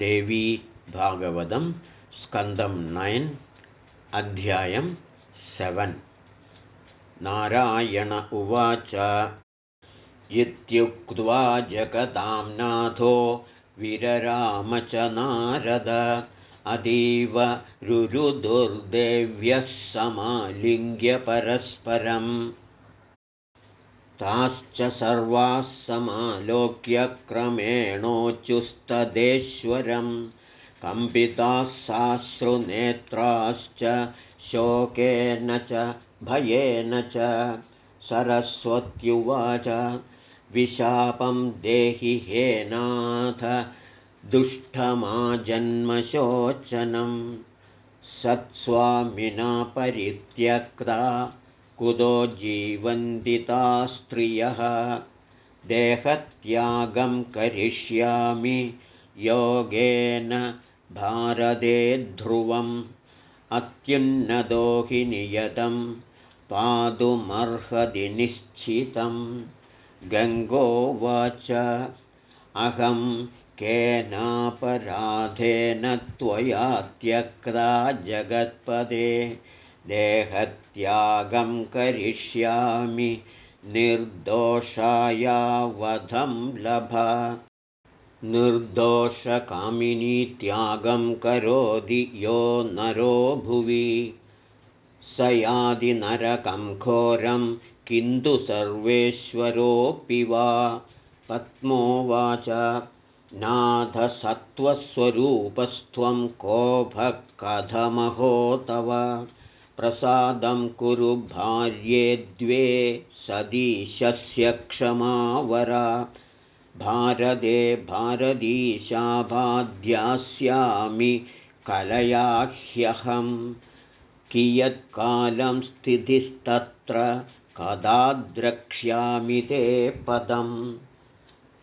देवी भागवतं स्कन्दं नैन् अध्यायं सेवन्। नारायण उवाच इत्युक्त्वा जगतां नाथो विरराम च नारद अतीव रुरुदुर्देव्यः समालिङ्ग्यपरस्परम् ताश्च सर्वाः समालोक्यक्रमेणोच्युस्तदेश्वरं कम्पिताः साश्रुनेत्राश्च शोकेन च भयेन च सरस्वत्युवाच विशापं देहि हेनाथ दुष्टमाजन्मशोचनं। सत्स्वामिना परित्यक्ता कुतो जीवन्दिता स्त्रियः देहत्यागं करिष्यामि योगेन भारते ध्रुवम्। अत्युन्नतो हि नियतं पातुमर्हति निश्चितं गङ्गोवाच अहं केनापराधेन त्वया त्यक्ता जगत्पदे देहत्यागं करिष्यामि निर्दोषायावधं लभ। निर्दोषकामिनीत्यागं करोति यो नरो भुवि। स यादिनरकं घोरं किन्तु सर्वेश्वरोऽपि वा। पद्मोवाच नाथसत्त्वस्वरूपस्त्वं कोभः कथमहो तव प्रसादं कुरु भार्ये द्वे सदीशस्य क्षमावरा। भारते भारतीशाभाद्यास्यामि कलयाह्यहं। कियत्कालं स्थितिस्तत्र कदा द्रक्ष्यामि ते पदं।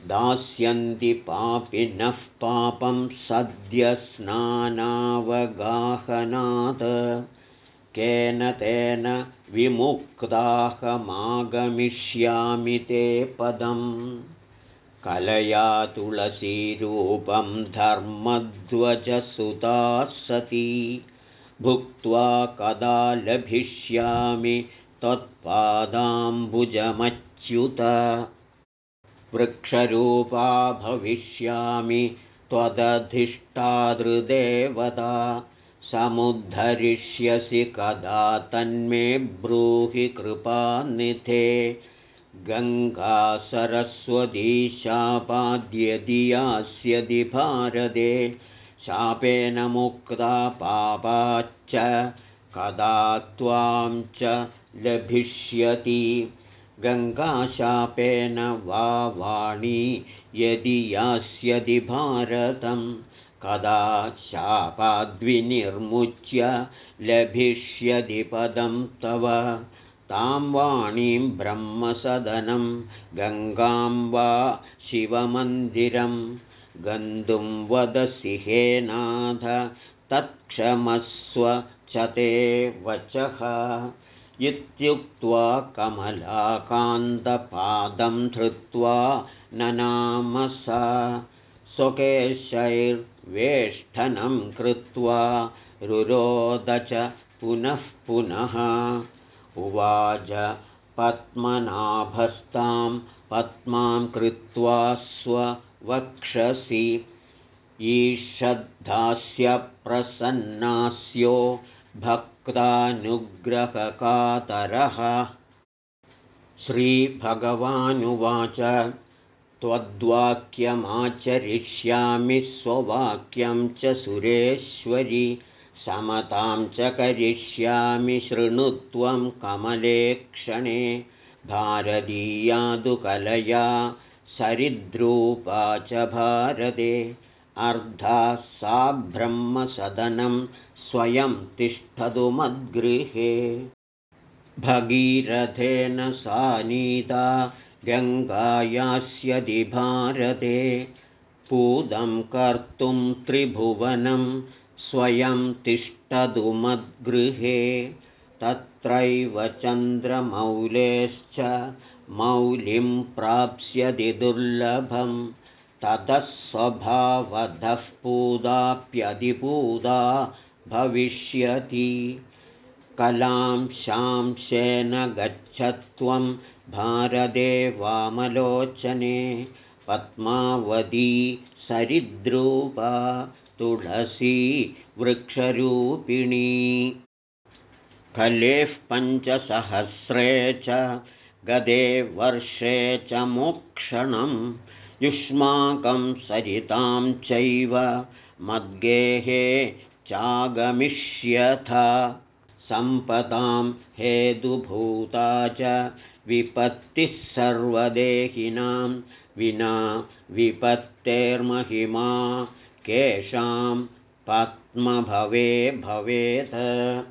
दास्यन्ति पापिनः पापं सद्यस्नानावगाहनात् केन तेन विमुक्ताहमागमिष्यामि ते पदं कलया तुलसीरूपं धर्मध्वजसुता सती। भुक्त्वा कदा लभिष्यामि त्वत्पादाम्बुजमच्युत वृक्षरूपा भविष्यामि त्वदधिष्ठादृदेवता समुद्धरिष्यसि कदा तन्मे ब्रूहि कृपानिधे गङ्गासरस्वती यास्यदि भारते शापेन मुक्ता पापाच्च कदा त्वां च लभिष्यति। गङ्गाशापेन वा वाणी यदि यास्यति भारतम् कदा शापाद्विनिर्मुच्य लभिष्यति पदं तव। तां वाणीं ब्रह्मसदनं गङ्गां वा शिवमन्दिरं। गन्तुं वदसि हेनाथ तत्क्षमस्व च ते वचः। इत्युक्त्वा कमलाकान्तपादं धृत्वा ननामसा स्वकेशैर्वेष्ठनं कृत्वा रुरोद च पुनः पुनः। उवाच पद्मनाभस्तां पद्मां कृत्वा स्ववक्षसि। ईषद्धास्य प्रसन्नास्यो भक्तानुग्रहकातरः। श्रीभगवानुवाच त्वद्वाक्यमाचरिष्यामि स्ववाक्यं च सुरेश्वरि समतां च करिष्यामि शृणुत्वं कमलेक्षणे भारतीयादुकलया सरिद्रूपा च भारते अर्धा सा ब्रह्मसदनं स्वयं तिष्ठतु मद्गृहे। भगीरथेन सा नीता गङ्गायास्यदि भारते पूदं कर्तुं त्रिभुवनं स्वयं तिष्ठतु मद्गृहे तत्रैव चन्द्रमौलेश्च मौलिं प्राप्स्यति दुर्लभं ततः स्वभावधः पूदाप्यधिपूदा भविष्यति। कलां शांशेन गच्छत्वं भारते वामलोचने पद्मावती सरिद्रूपा तुलसी वृक्षरूपिणी। कलेः पञ्चसहस्रे च गदे वर्षे च मोक्षणं युष्माकं सरितां चैव मद्गेहे चागमिष्यथ। सम्पदां हेतुभूता च विपत्तिः सर्वदेहिनां विना विपत्तेर्महिमा केषां पद्मभवे भवेत्।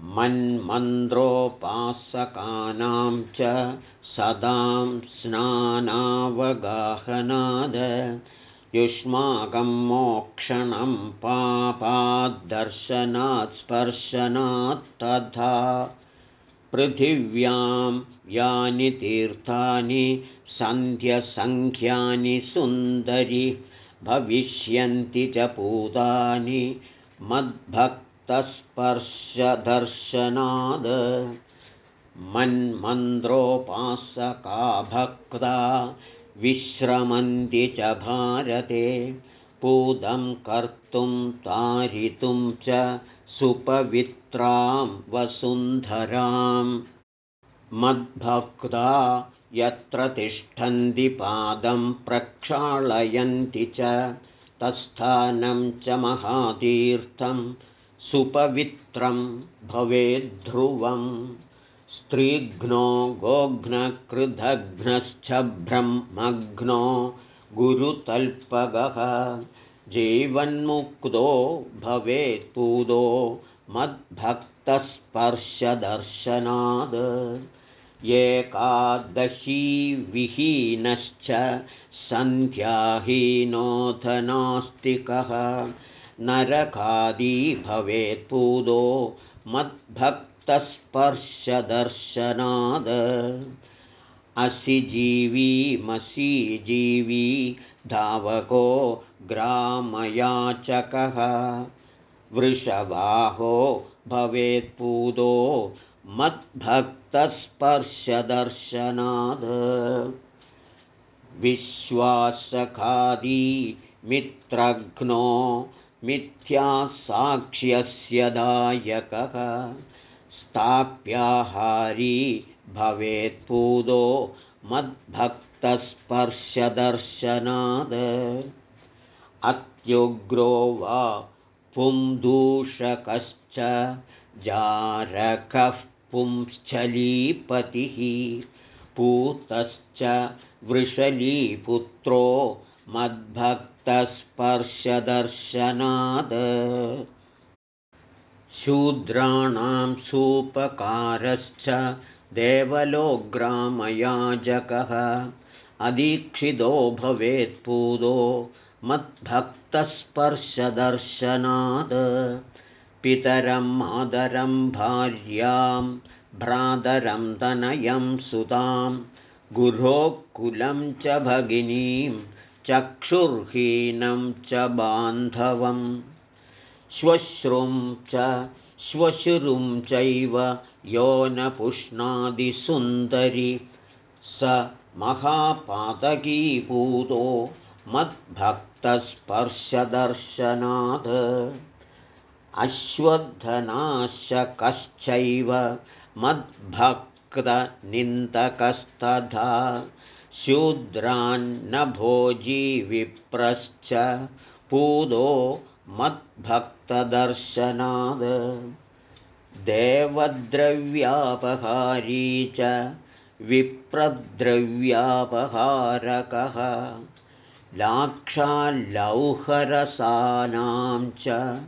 मन्मन्द्रोपासकानां च सदां स्नानावगाहनाद। युष्माकं मोक्षणं पापाद्दर्शनात् स्पर्शनात् तथा पृथिव्यां यानि तीर्थानि सन्ध्यसङ्ख्यानि सुन्दरि भविष्यन्ति च पूतानि। मद्भक्तस्पर्शदर्शनाद्। मन्मन्द्रोपासका भक्ता विश्रमन्ति च भारते। पूतं कर्तुं तारितुं च सुपवित्रां वसुन्धराम् मद्भक्ता यत्र तिष्ठन्ति पादं प्रक्षालयन्ति च तत्स्थानं च महातीर्थं। सुपवित्रं भवेद्ध्रुवम् स्त्रीघ्नो गोघ्नकृदघ्नश्च ब्रह्मघ्नो गुरुतल्पगः जीवन्मुक्तो भवेत्पूदो मद्भक्तस्पर्शदर्शनाद्। एकादशीविहीनश्च सन्ध्याहीनोधनास्तिकः नरकादी भवेत्पूदो मद्भक्तस्पर्शदर्शनाद् असि जीवी मसी जीवी धावको ग्रामयाचकः। वृषवाहो भवेत्पूदो मद्भक्तस्पर्शदर्शनाद्। विश्वासखादी मित्रघ्नो मिथ्यासाक्ष्यस्य दायकः स्थाप्याहारी भवेत्पूदो मद्भक्तस्पर्शदर्शनाद् अत्युग्रो वा पुंदूषकश्च जारकः पुंश्चलीपतिः। पूतश्च वृषलीपुत्रो मद्भक्तस्पर्शदर्शनाद् शूद्राणां सूपकारश्च देवलोग्रामयाजकः। अदीक्षितो भवेत्पूदो मद्भक्तस्पर्शदर्शनाद् पितरं मादरं भार्यां भ्रातरं तनयं सुतां गुरोकुलं च भगिनीं चक्षुर्हीनं च बान्धवम् श्वश्रुं च श्वशुरुं चैव यो न पुष्णादिसुन्दरि स महापातकीपूतो मद्भक्तस्पर्शदर्शनात्। अश्वत्थनाशकश्चैव मद्भक्तनिन्दकस्तथा। शूद्रान्नभोजीविप्रश्च पूदो मद्भक्तदर्शनाद्। देवद्रव्यापहारी च विप्रद्रव्यापहारकः। लाक्षालौहरसानां च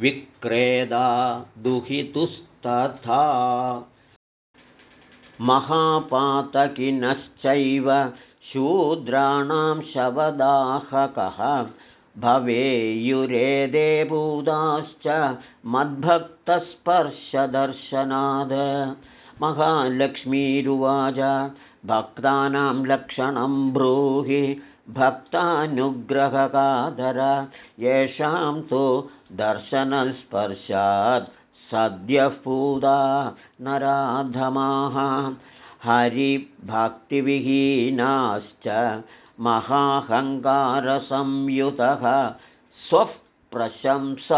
विक्रेदा दुहितुस्तथा। महापातकिनश्चैव शूद्राणां शवदाहकः भवेयुरेदे भूताश्च मद्भक्तस्पर्शदर्शनाद्। महालक्ष्मीरुवाच भक्तानां लक्षणं ब्रूहि भक्तानुग्रहकादर येषां तु दर्शनस्पर्शात् सद्यः पूदा नराधमाः। हरिभक्तिविहीनाश्च महाहङ्कारसंयुतः स्वः प्रशंसारदाधूर्ताः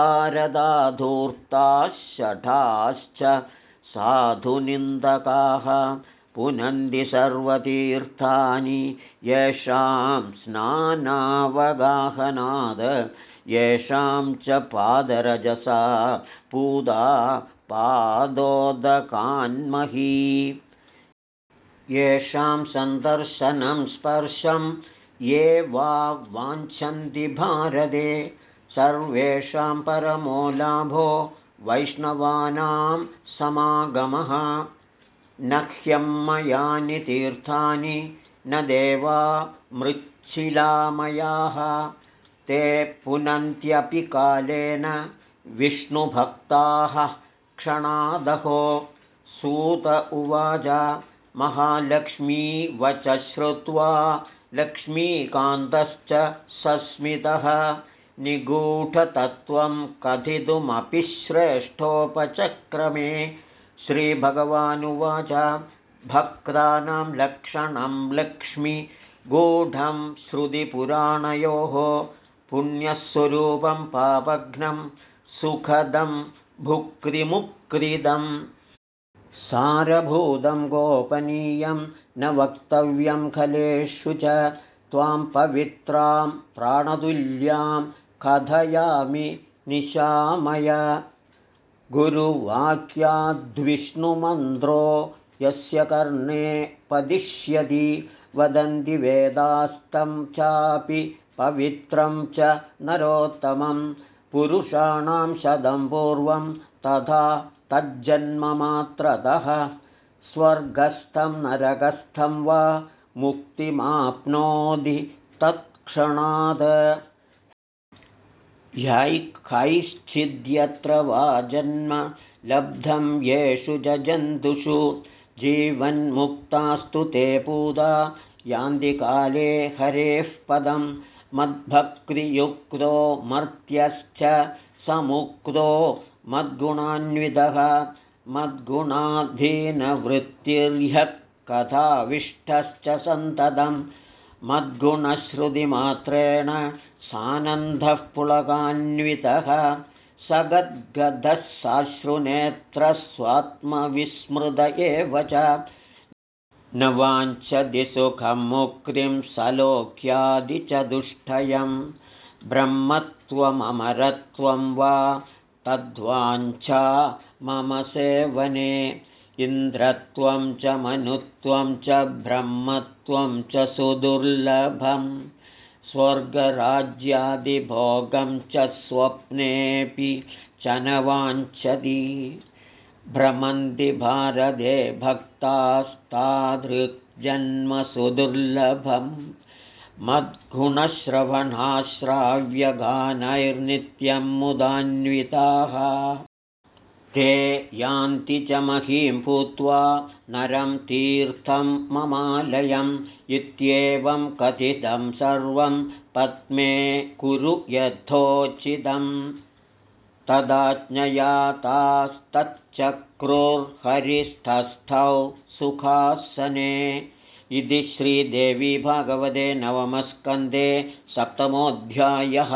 शठाश्च साधुनिन्दकाः पुनन्ति सर्वतीर्थानि येषां स्नानावगाहनाद येषां च पादरजसा पूदा पादोदकान्मही येषां सन्दर्शनं स्पर्शं ये वा वाञ्छन्ति भारते सर्वेषां परमो लाभो वैष्णवानां समागमः। न ह्यम्मयानि तीर्थानि न देवा मृच्छिलामयाः। ते पुनन्त्यपि कालेन विष्णुभक्ताः क्षणादहो। सूत उवाच महालक्ष्मीवच श्रुत्वा लक्ष्मीकान्तश्च सस्मितः निगूढतत्त्वं कथितुमपि श्रेष्ठोपचक्रमे। श्रीभगवानुवाच भक्तानां लक्षणं लक्ष्मि गूढं श्रुतिपुराणयोः पुण्यस्वरूपं पापघ्नं सुखदं भुक्तिमुक्तिदम् सारभूतं गोपनीयं न वक्तव्यं खलेषु च त्वां पवित्रां प्राणतुल्यां कथयामि निशामय। गुरुवाक्याद्विष्णुमन्त्रो यस्य कर्णे पदिष्यति वदन्ति वेदास्तं चापि पवित्रं च नरोत्तमं। पुरुषाणां शतं पूर्वं तथा तज्जन्ममात्रतः स्वर्गस्थं नरकस्थं वा मुक्तिमाप्नोति तत्क्षणात्। ह्यैकैश्चिद्यत्र वा जन्म लब्धं येषु च जन्तुषु जीवन्मुक्तास्तु ते पूता यान्तिकाले हरेः पदं मद्भक्तियुक्तो मर्त्यश्च समुक्तो मद्गुणान्वितः। मद्गुणाधीनवृत्तिर्ह्यः कथाविष्टश्च सन्ततं मद्गुणश्रुतिमात्रेण सानन्दः पुलकान्वितः। सगद्गदः साश्रुनेत्रस्वात्मविस्मृत एव च। न वाञ्छति सुखं मुक्तिं सलोक्यादिचतुष्टयं ब्रह्मत्वममरत्वं वा तद्वाञ्छा मम सेवने। इन्द्रत्वं च मनुत्वं च ब्रह्मत्वं च सुदुर्लभम्। स्वर्गराज्यादिभोगं च स्वप्नेऽपि च न वाञ्छति। भ्रमन्ति भारते भक्तास्तादृग्जन्मसुदुर्लभं मद्गुणश्रवणाश्राव्यगानैर्नित्यं मुदान्विताः। ते यान्ति च महीं भूत्वा नरं तीर्थं ममालयम् इत्येवं कथितं सर्वं पद्मे कुरु यथोचितं तदाज्ञयातास्तच्चक्रुर्हरिस्थस्थौ सुखासने इति श्रीदेवी भगवते नवमस्कन्धे सप्तमोऽध्यायः